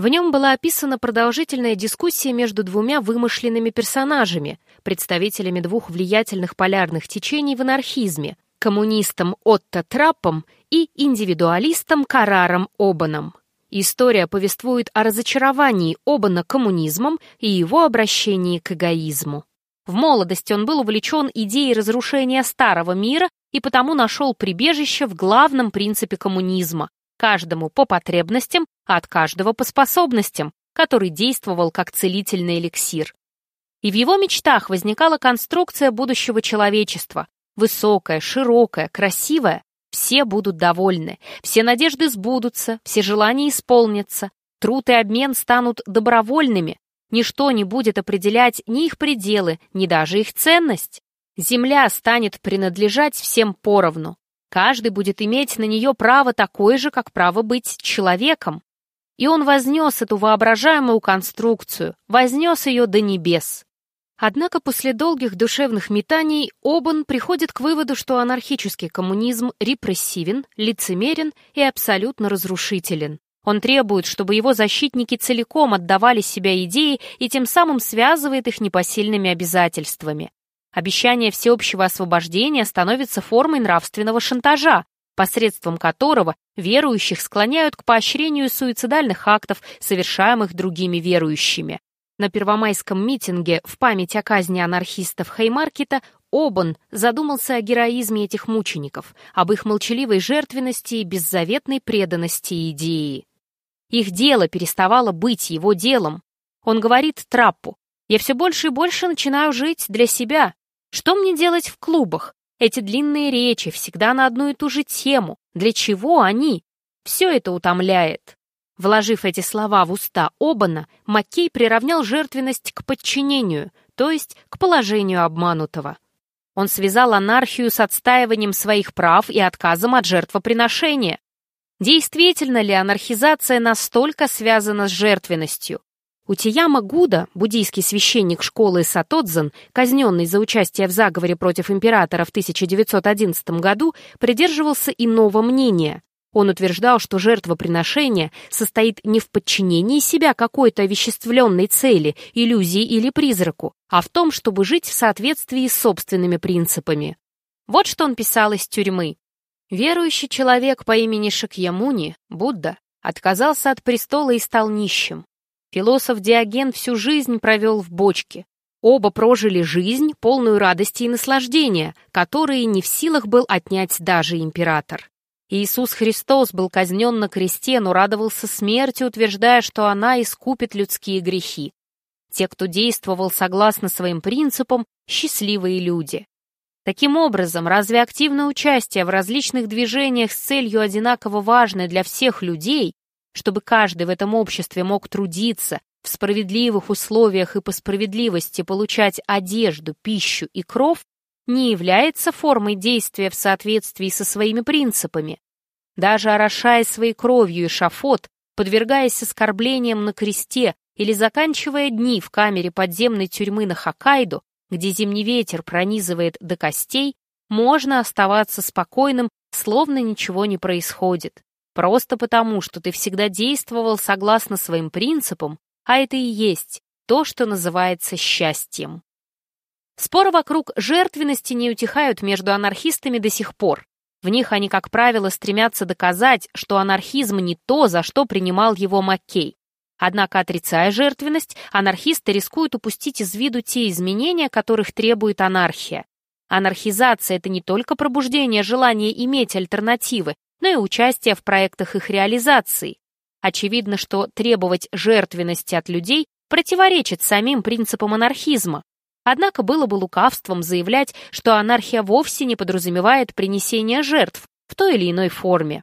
В нем была описана продолжительная дискуссия между двумя вымышленными персонажами, представителями двух влиятельных полярных течений в анархизме – коммунистом Отто Траппом и индивидуалистом Караром Обаном. История повествует о разочаровании Обана коммунизмом и его обращении к эгоизму. В молодости он был увлечен идеей разрушения старого мира и потому нашел прибежище в главном принципе коммунизма каждому по потребностям, а от каждого по способностям, который действовал как целительный эликсир. И в его мечтах возникала конструкция будущего человечества. Высокая, широкая, красивая. Все будут довольны, все надежды сбудутся, все желания исполнятся, труд и обмен станут добровольными, ничто не будет определять ни их пределы, ни даже их ценность. Земля станет принадлежать всем поровну, Каждый будет иметь на нее право такое же, как право быть человеком. И он вознес эту воображаемую конструкцию, вознес ее до небес. Однако после долгих душевных метаний Обан приходит к выводу, что анархический коммунизм репрессивен, лицемерен и абсолютно разрушителен. Он требует, чтобы его защитники целиком отдавали себя идее и тем самым связывает их непосильными обязательствами. Обещание всеобщего освобождения становится формой нравственного шантажа, посредством которого верующих склоняют к поощрению суицидальных актов, совершаемых другими верующими. На первомайском митинге в память о казни анархистов Хеймаркета Обан задумался о героизме этих мучеников, об их молчаливой жертвенности и беззаветной преданности идеи. Их дело переставало быть его делом. Он говорит Траппу, «Я все больше и больше начинаю жить для себя, что мне делать в клубах? Эти длинные речи всегда на одну и ту же тему. Для чего они? Все это утомляет. Вложив эти слова в уста Обана, Маккей приравнял жертвенность к подчинению, то есть к положению обманутого. Он связал анархию с отстаиванием своих прав и отказом от жертвоприношения. Действительно ли анархизация настолько связана с жертвенностью? Утияма Гуда, буддийский священник школы Сатодзен, казненный за участие в заговоре против императора в 1911 году, придерживался иного мнения. Он утверждал, что жертвоприношение состоит не в подчинении себя какой-то овеществленной цели, иллюзии или призраку, а в том, чтобы жить в соответствии с собственными принципами. Вот что он писал из тюрьмы. Верующий человек по имени Шакьямуни, Будда, отказался от престола и стал нищим. Философ Диоген всю жизнь провел в бочке. Оба прожили жизнь, полную радости и наслаждения, которые не в силах был отнять даже император. Иисус Христос был казнен на кресте, но радовался смерти, утверждая, что она искупит людские грехи. Те, кто действовал согласно своим принципам, счастливые люди. Таким образом, разве активное участие в различных движениях с целью одинаково важной для всех людей чтобы каждый в этом обществе мог трудиться, в справедливых условиях и по справедливости получать одежду, пищу и кров, не является формой действия в соответствии со своими принципами. Даже орошая своей кровью и шафот, подвергаясь оскорблениям на кресте или заканчивая дни в камере подземной тюрьмы на Хоккайдо, где зимний ветер пронизывает до костей, можно оставаться спокойным, словно ничего не происходит. Просто потому, что ты всегда действовал согласно своим принципам, а это и есть то, что называется счастьем. Споры вокруг жертвенности не утихают между анархистами до сих пор. В них они, как правило, стремятся доказать, что анархизм не то, за что принимал его Маккей. Однако, отрицая жертвенность, анархисты рискуют упустить из виду те изменения, которых требует анархия. Анархизация — это не только пробуждение желания иметь альтернативы, но и участие в проектах их реализации. Очевидно, что требовать жертвенности от людей противоречит самим принципам анархизма. Однако было бы лукавством заявлять, что анархия вовсе не подразумевает принесение жертв в той или иной форме.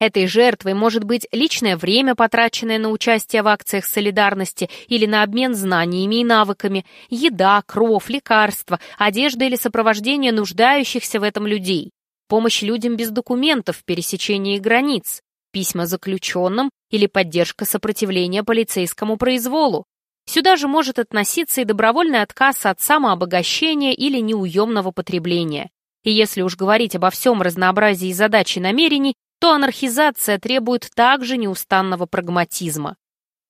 Этой жертвой может быть личное время, потраченное на участие в акциях солидарности или на обмен знаниями и навыками, еда, кров, лекарства, одежда или сопровождение нуждающихся в этом людей помощь людям без документов в пересечении границ, письма заключенным или поддержка сопротивления полицейскому произволу. Сюда же может относиться и добровольный отказ от самообогащения или неуемного потребления. И если уж говорить обо всем разнообразии задач и намерений, то анархизация требует также неустанного прагматизма.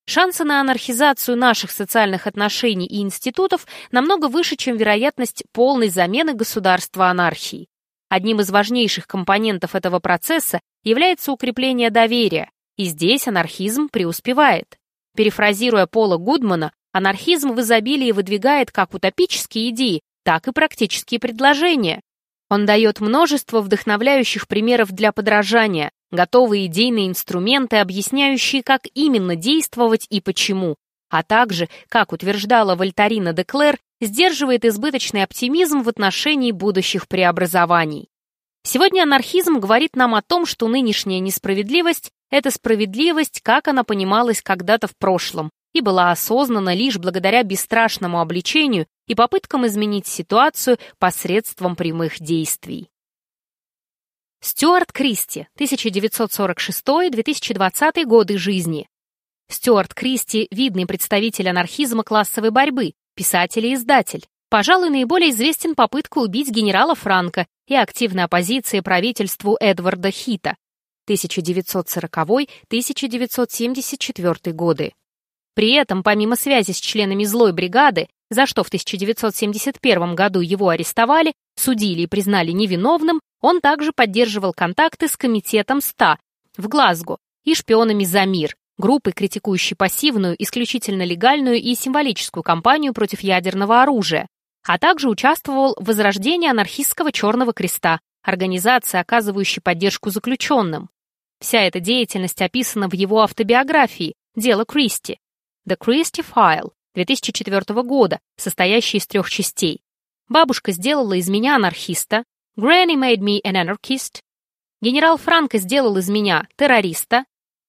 шансы на анархизацию наших социальных отношений и институтов намного выше, чем вероятность полной замены государства анархией. Одним из важнейших компонентов этого процесса является укрепление доверия, и здесь анархизм преуспевает. Перефразируя Пола Гудмана, анархизм в изобилии выдвигает как утопические идеи, так и практические предложения. Он дает множество вдохновляющих примеров для подражания, готовые идейные инструменты, объясняющие, как именно действовать и почему, а также, как утверждала Вольтарина де Клер, сдерживает избыточный оптимизм в отношении будущих преобразований. Сегодня анархизм говорит нам о том, что нынешняя несправедливость – это справедливость, как она понималась когда-то в прошлом, и была осознана лишь благодаря бесстрашному обличению и попыткам изменить ситуацию посредством прямых действий. Стюарт Кристи, 1946-2020 годы жизни. Стюарт Кристи – видный представитель анархизма классовой борьбы, писатель и издатель. Пожалуй, наиболее известен попыткой убить генерала Франка и активной оппозиции правительству Эдварда Хита 1940-1974 годы. При этом, помимо связи с членами злой бригады, за что в 1971 году его арестовали, судили и признали невиновным, он также поддерживал контакты с комитетом СТА в Глазго и шпионами за мир, группой, критикующей пассивную, исключительно легальную и символическую кампанию против ядерного оружия, а также участвовал в возрождении анархистского Черного Креста, организации, оказывающей поддержку заключенным. Вся эта деятельность описана в его автобиографии «Дело Кристи» «The Christie File» 2004 года, состоящей из трех частей. Бабушка сделала из меня анархиста, Granny made me an anarchist, генерал Франко сделал из меня террориста,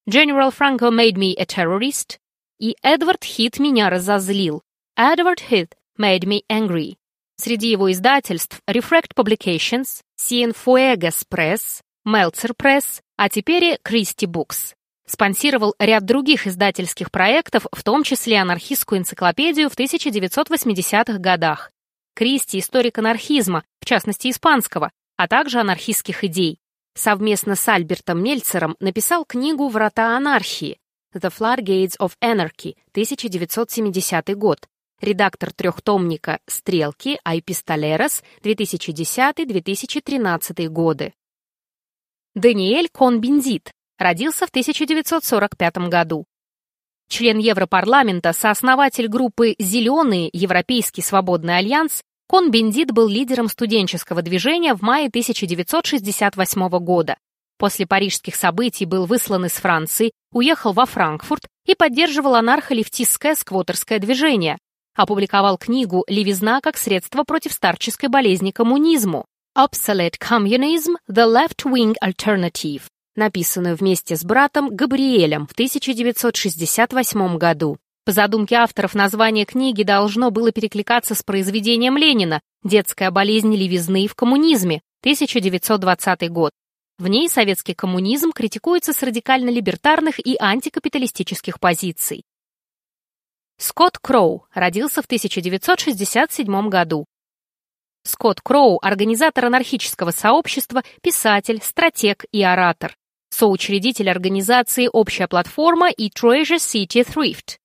General Franco made me a terrorist, и Эдвард Хит меня разозлил. Edward Heath made me angry. Среди его издательств Refract Publications, Cienfuegos Press, Meltzer Press, а теперь и Christie Books. Спонсировал ряд других издательских проектов, в том числе анархистскую энциклопедию в 1980-х годах. Кристи – историк анархизма, в частности испанского, а также анархистских идей. Совместно с Альбертом Мельцером написал книгу «Врата анархии» «The Floodgates of Anarchy» 1970 год, редактор трехтомника «Стрелки» Айпистолерос 2010-2013 годы. Даниэль Кон-Бензит, Родился в 1945 году. Член Европарламента, сооснователь группы «Зеленые. Европейский свободный альянс», Кон Бендит был лидером студенческого движения в мае 1968 года. После парижских событий был выслан из Франции, уехал во Франкфурт и поддерживал анархо-лефтистское сквотерское движение. Опубликовал книгу «Левизна как средство против старческой болезни коммунизму» Obsolete Communism – The Left-Wing Alternative написанную вместе с братом Габриэлем в 1968 году. По задумке авторов название книги должно было перекликаться с произведением Ленина «Детская болезнь левизны в коммунизме» 1920 год. В ней советский коммунизм критикуется с радикально-либертарных и антикапиталистических позиций. Скотт Кроу родился в 1967 году. Скотт Кроу – организатор анархического сообщества, писатель, стратег и оратор соучредитель организации «Общая платформа» и Treasure City Thrift,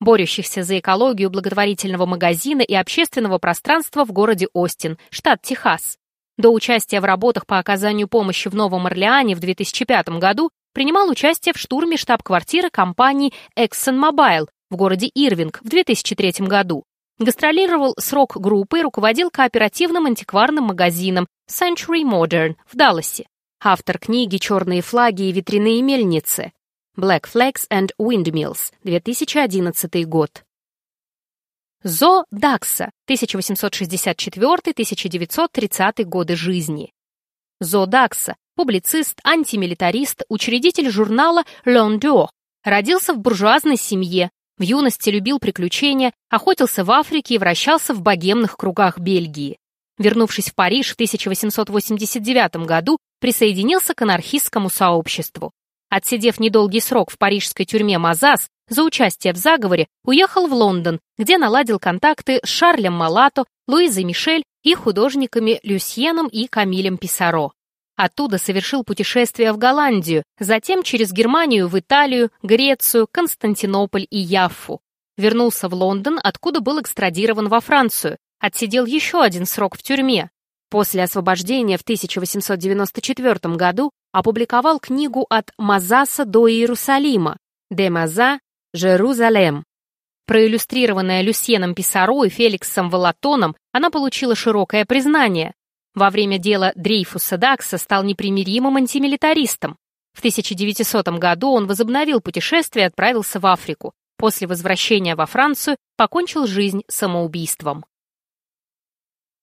борющихся за экологию благотворительного магазина и общественного пространства в городе Остин, штат Техас. До участия в работах по оказанию помощи в Новом Орлеане в 2005 году принимал участие в штурме штаб-квартиры компании ExxonMobil в городе Ирвинг в 2003 году. Гастролировал с рок-группой руководил кооперативным антикварным магазином Century Modern в Далласе. Автор книги «Черные флаги и ветряные мельницы» Black Flags and Windmills, 2011 год. Зо Дакса, 1864-1930 годы жизни. Зо Дакса, публицист, антимилитарист, учредитель журнала «Лондо», родился в буржуазной семье, в юности любил приключения, охотился в Африке и вращался в богемных кругах Бельгии. Вернувшись в Париж в 1889 году, присоединился к анархистскому сообществу. Отсидев недолгий срок в парижской тюрьме Мазас за участие в заговоре, уехал в Лондон, где наладил контакты с Шарлем Малато, Луизой Мишель и художниками Люсьеном и Камилем Писаро. Оттуда совершил путешествие в Голландию, затем через Германию в Италию, Грецию, Константинополь и Яффу. Вернулся в Лондон, откуда был экстрадирован во Францию, отсидел еще один срок в тюрьме. После освобождения в 1894 году опубликовал книгу «От Мазаса до Иерусалима» «Де Маза, Жерузалем». Проиллюстрированная Люсьеном Писаро и Феликсом Волатоном, она получила широкое признание. Во время дела Дрейфуса Дакса стал непримиримым антимилитаристом. В 1900 году он возобновил путешествие и отправился в Африку. После возвращения во Францию покончил жизнь самоубийством.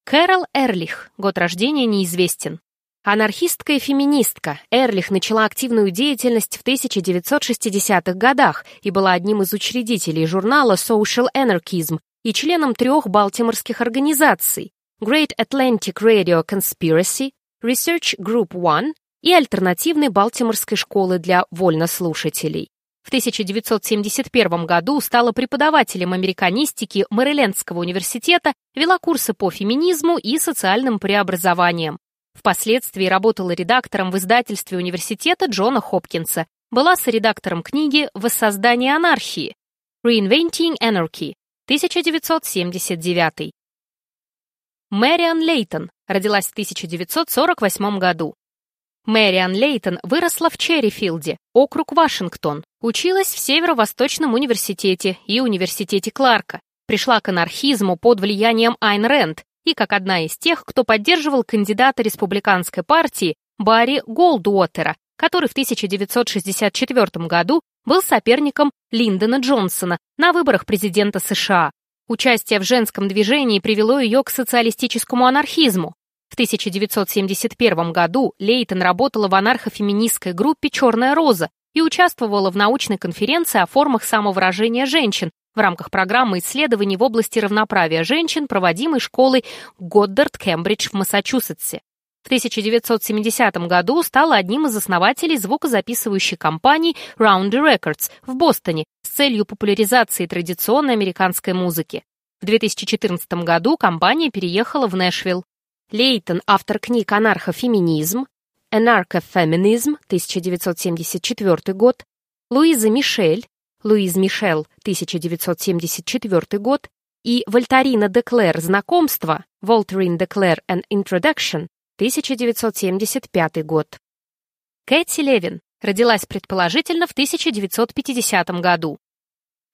Кэрол Эрлих, год рождения неизвестен. Анархистка и феминистка, Эрлих начала активную деятельность в 1960-х годах и была одним из учредителей журнала Social Anarchism и членом трех балтиморских организаций Great Atlantic Radio Conspiracy, Research Group One и альтернативной Балтиморской школы для вольнослушателей. В 1971 году стала преподавателем американистики Мэрилендского университета, вела курсы по феминизму и социальным преобразованиям. Впоследствии работала редактором в издательстве университета Джона Хопкинса, была соредактором книги «Воссоздание анархии» Reinventing Anarchy, 1979. Мэриан Лейтон родилась в 1948 году. Мэриан Лейтон выросла в Черрифилде, округ Вашингтон, училась в Северо-Восточном университете и университете Кларка, пришла к анархизму под влиянием Айн Рэнд и как одна из тех, кто поддерживал кандидата республиканской партии Барри Голдуотера, который в 1964 году был соперником Линдона Джонсона на выборах президента США. Участие в женском движении привело ее к социалистическому анархизму. В 1971 году Лейтон работала в анархофеминистской группе «Черная роза» и участвовала в научной конференции о формах самовыражения женщин, в рамках программы исследований в области равноправия женщин, проводимой школой Годдард-Кембридж в Массачусетсе. В 1970 году стала одним из основателей звукозаписывающей компании Roundy Records в Бостоне с целью популяризации традиционной американской музыки. В 2014 году компания переехала в Нэшвилл. Лейтон, автор книг «Анархофеминизм», «Анархофеминизм» 1974 год, Луиза Мишель, Луиз Мишел, 1974 год, и Вольтарина Деклер «Знакомство» Волтерин Деклер An Introduction, 1975 год. Кэти Левин родилась предположительно в 1950 году.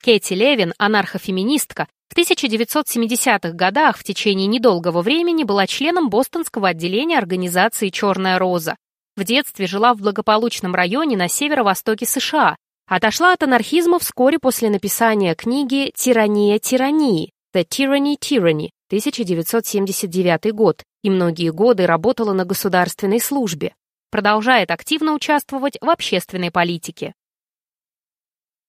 Кэти Левин, анархофеминистка, в 1970-х годах в течение недолгого времени была членом бостонского отделения организации «Черная роза». В детстве жила в благополучном районе на северо-востоке США, Отошла от анархизма вскоре после написания книги «Тирания тирании» «The Tyranny Tyranny» 1979 год и многие годы работала на государственной службе. Продолжает активно участвовать в общественной политике.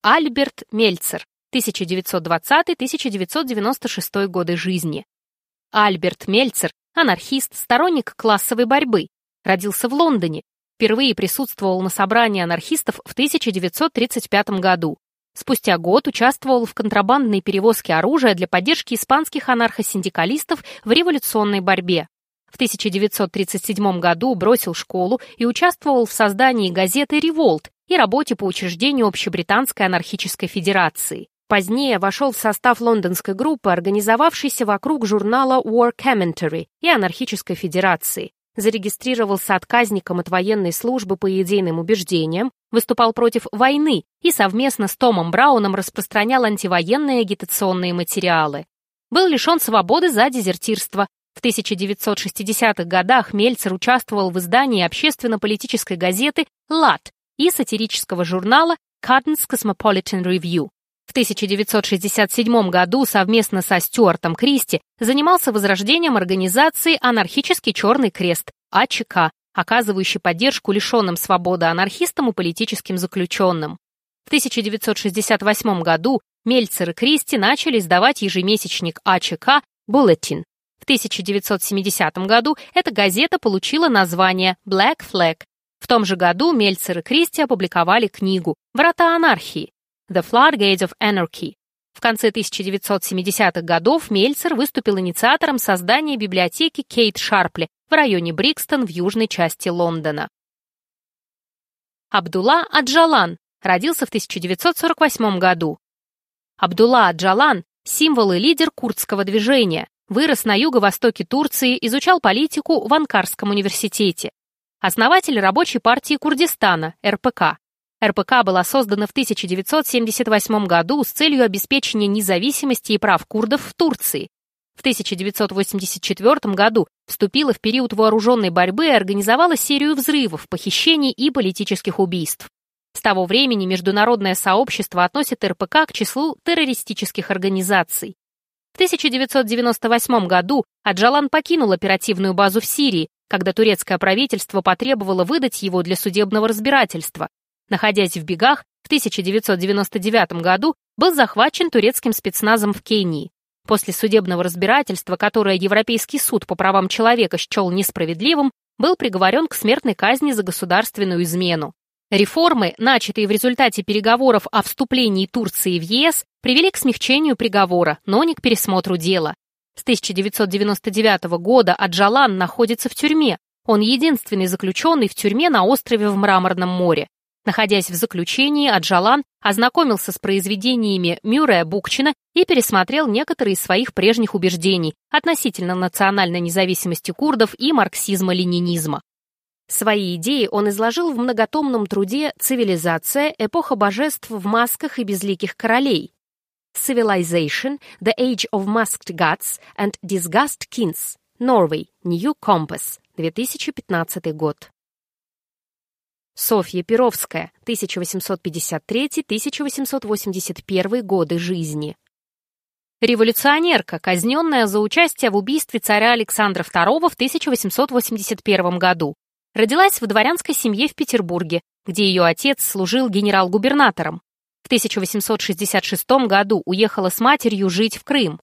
Альберт Мельцер, 1920-1996 годы жизни. Альберт Мельцер – анархист, сторонник классовой борьбы. Родился в Лондоне, Впервые присутствовал на собрании анархистов в 1935 году. Спустя год участвовал в контрабандной перевозке оружия для поддержки испанских анархосиндикалистов в революционной борьбе. В 1937 году бросил школу и участвовал в создании газеты «Револт» и работе по учреждению Общебританской анархической федерации. Позднее вошел в состав лондонской группы, организовавшейся вокруг журнала War Commentary и анархической федерации зарегистрировался отказником от военной службы по идейным убеждениям, выступал против войны и совместно с Томом Брауном распространял антивоенные агитационные материалы. Был лишен свободы за дезертирство. В 1960-х годах Мельцер участвовал в издании общественно-политической газеты «ЛАД» и сатирического журнала «Cotton's Cosmopolitan Review». В 1967 году совместно со Стюартом Кристи занимался возрождением организации «Анархический Черный Крест» АЧК, оказывающей поддержку лишенным свободы анархистам и политическим заключенным. В 1968 году Мельцер и Кристи начали издавать ежемесячник АЧК «Буллетин». В 1970 году эта газета получила название «Black Flag». В том же году Мельцер и Кристи опубликовали книгу «Врата анархии», The Floodgates of Anarchy. В конце 1970-х годов Мельцер выступил инициатором создания библиотеки Кейт Шарпли в районе Брикстон в южной части Лондона. Абдулла Аджалан родился в 1948 году. Абдулла Аджалан – символ и лидер курдского движения, вырос на юго-востоке Турции, изучал политику в Анкарском университете. Основатель рабочей партии Курдистана, РПК. РПК была создана в 1978 году с целью обеспечения независимости и прав курдов в Турции. В 1984 году вступила в период вооруженной борьбы и организовала серию взрывов, похищений и политических убийств. С того времени международное сообщество относит РПК к числу террористических организаций. В 1998 году Аджалан покинул оперативную базу в Сирии, когда турецкое правительство потребовало выдать его для судебного разбирательства. Находясь в бегах, в 1999 году был захвачен турецким спецназом в Кении. После судебного разбирательства, которое Европейский суд по правам человека счел несправедливым, был приговорен к смертной казни за государственную измену. Реформы, начатые в результате переговоров о вступлении Турции в ЕС, привели к смягчению приговора, но не к пересмотру дела. С 1999 года Аджалан находится в тюрьме. Он единственный заключенный в тюрьме на острове в Мраморном море. Находясь в заключении, Аджалан ознакомился с произведениями Мюррея Букчина и пересмотрел некоторые из своих прежних убеждений относительно национальной независимости курдов и марксизма-ленинизма. Свои идеи он изложил в многотомном труде «Цивилизация. Эпоха божеств в масках и безликих королей» Civilization, The Age of Masked Gods and Disgust Kings, Norway, New Compass, 2015 год. Софья Перовская, 1853-1881 годы жизни. Революционерка, казненная за участие в убийстве царя Александра II в 1881 году. Родилась в дворянской семье в Петербурге, где ее отец служил генерал-губернатором. В 1866 году уехала с матерью жить в Крым.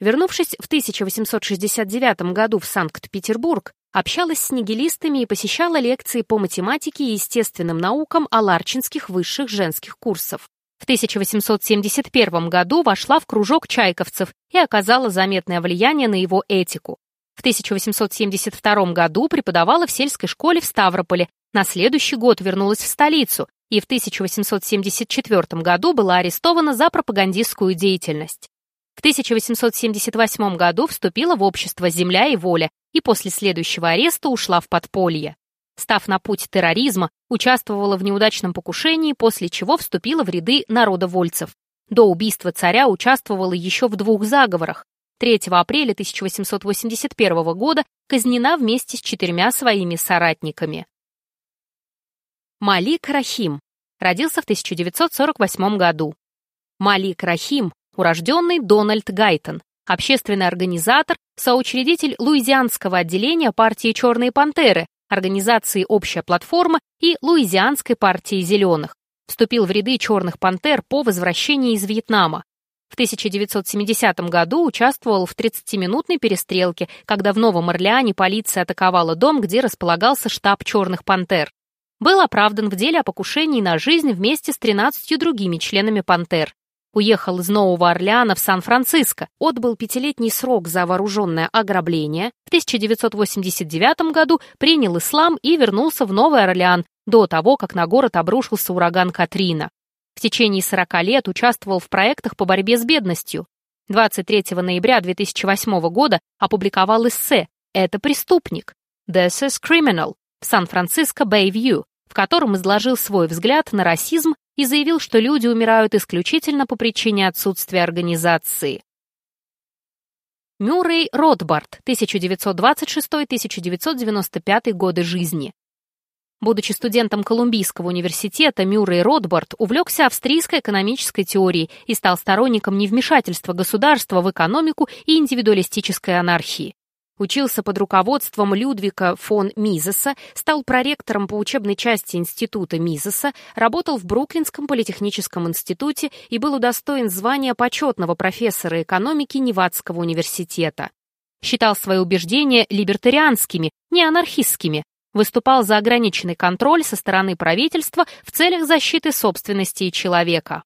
Вернувшись в 1869 году в Санкт-Петербург, общалась с нигилистами и посещала лекции по математике и естественным наукам Аларчинских высших женских курсов. В 1871 году вошла в кружок чайковцев и оказала заметное влияние на его этику. В 1872 году преподавала в сельской школе в Ставрополе, на следующий год вернулась в столицу и в 1874 году была арестована за пропагандистскую деятельность. В 1878 году вступила в общество «Земля и воля» и после следующего ареста ушла в подполье. Став на путь терроризма, участвовала в неудачном покушении, после чего вступила в ряды народовольцев. До убийства царя участвовала еще в двух заговорах. 3 апреля 1881 года казнена вместе с четырьмя своими соратниками. Малик Рахим родился в 1948 году. Малик Рахим урожденный Дональд Гайтон, общественный организатор, соучредитель Луизианского отделения партии «Черные пантеры», организации «Общая платформа» и Луизианской партии «Зеленых». Вступил в ряды «Черных пантер» по возвращении из Вьетнама. В 1970 году участвовал в 30-минутной перестрелке, когда в Новом Орлеане полиция атаковала дом, где располагался штаб «Черных пантер». Был оправдан в деле о покушении на жизнь вместе с 13 другими членами «Пантер». Уехал из Нового Орлеана в Сан-Франциско, отбыл пятилетний срок за вооруженное ограбление, в 1989 году принял ислам и вернулся в Новый Орлеан до того, как на город обрушился ураган Катрина. В течение 40 лет участвовал в проектах по борьбе с бедностью. 23 ноября 2008 года опубликовал эссе «Это преступник» «This is Criminal» в Сан-Франциско Бэй-Вью, в котором изложил свой взгляд на расизм и заявил, что люди умирают исключительно по причине отсутствия организации. Мюррей Ротбард, 1926-1995 годы жизни. Будучи студентом Колумбийского университета, Мюррей Ротбард увлекся австрийской экономической теорией и стал сторонником невмешательства государства в экономику и индивидуалистической анархии. Учился под руководством Людвика фон Мизеса, стал проректором по учебной части Института Мизеса, работал в Бруклинском политехническом институте и был удостоен звания почетного профессора экономики Невадского университета. Считал свои убеждения либертарианскими, не анархистскими, выступал за ограниченный контроль со стороны правительства в целях защиты собственности человека.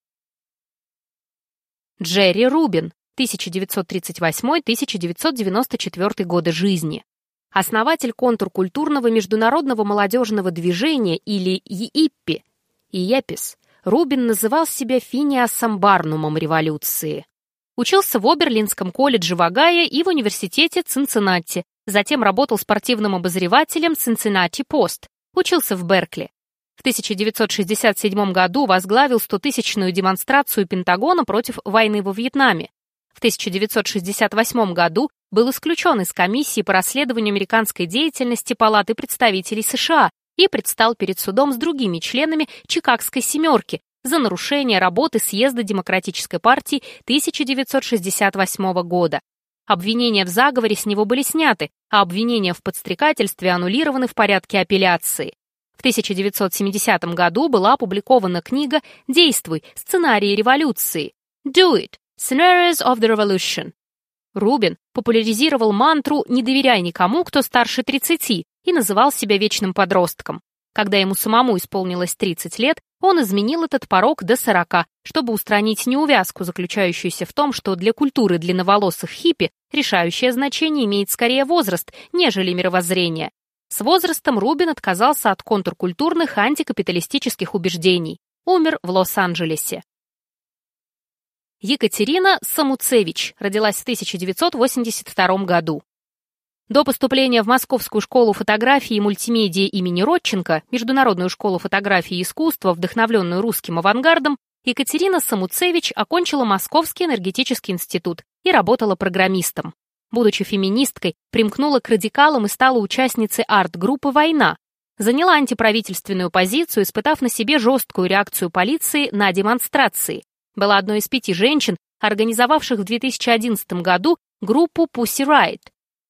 Джерри Рубин, 1938-1994 годы жизни. Основатель контркультурного международного молодежного движения или ЕИППИ, ИЕПИС, Рубин называл себя Финиасом Барнумом революции. Учился в Оберлинском колледже в Огайо и в университете Цинциннати, затем работал спортивным обозревателем Cincinnati Post, учился в Беркли. В 1967 году возглавил 100-тысячную демонстрацию Пентагона против войны во Вьетнаме. В 1968 году был исключен из комиссии по расследованию американской деятельности Палаты представителей США и предстал перед судом с другими членами Чикагской «семерки» за нарушение работы съезда Демократической партии 1968 года. Обвинения в заговоре с него были сняты, а обвинения в подстрекательстве аннулированы в порядке апелляции. В 1970 году была опубликована книга «Действуй. Сценарии революции» «Do it. Scenarios of the Revolution». Рубин популяризировал мантру «Не доверяй никому, кто старше 30» и называл себя вечным подростком. Когда ему самому исполнилось 30 лет, он изменил этот порог до 40, чтобы устранить неувязку, заключающуюся в том, что для культуры длинноволосых хиппи решающее значение имеет скорее возраст, нежели мировоззрение. С возрастом Рубин отказался от контркультурных антикапиталистических убеждений. Умер в Лос-Анджелесе. Екатерина Самуцевич родилась в 1982 году. До поступления в Московскую школу фотографии и мультимедиа имени Родченко, Международную школу фотографии и искусства, вдохновленную русским авангардом, Екатерина Самуцевич окончила Московский энергетический институт и работала программистом. Будучи феминисткой, примкнула к радикалам и стала участницей арт-группы «Война». Заняла антиправительственную позицию, испытав на себе жесткую реакцию полиции на демонстрации. Была одной из пяти женщин, организовавших в 2011 году группу Pussy Riot.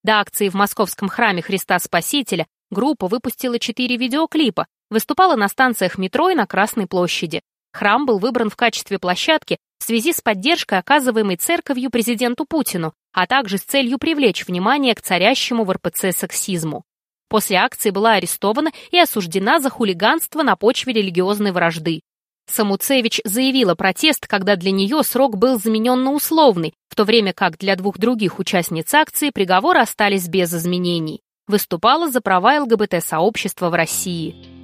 До акции в Московском храме Христа Спасителя группа выпустила четыре видеоклипа, выступала на станциях метро и на Красной площади. Храм был выбран в качестве площадки в связи с поддержкой, оказываемой церковью президенту Путину, а также с целью привлечь внимание к царящему в РПЦ сексизму. После акции была арестована и осуждена за хулиганство на почве религиозной вражды. Самуцевич заявила протест, когда для нее срок был заменен на условный, в то время как для двух других участниц акции приговоры остались без изменений. Выступала за права ЛГБТ-сообщества в России.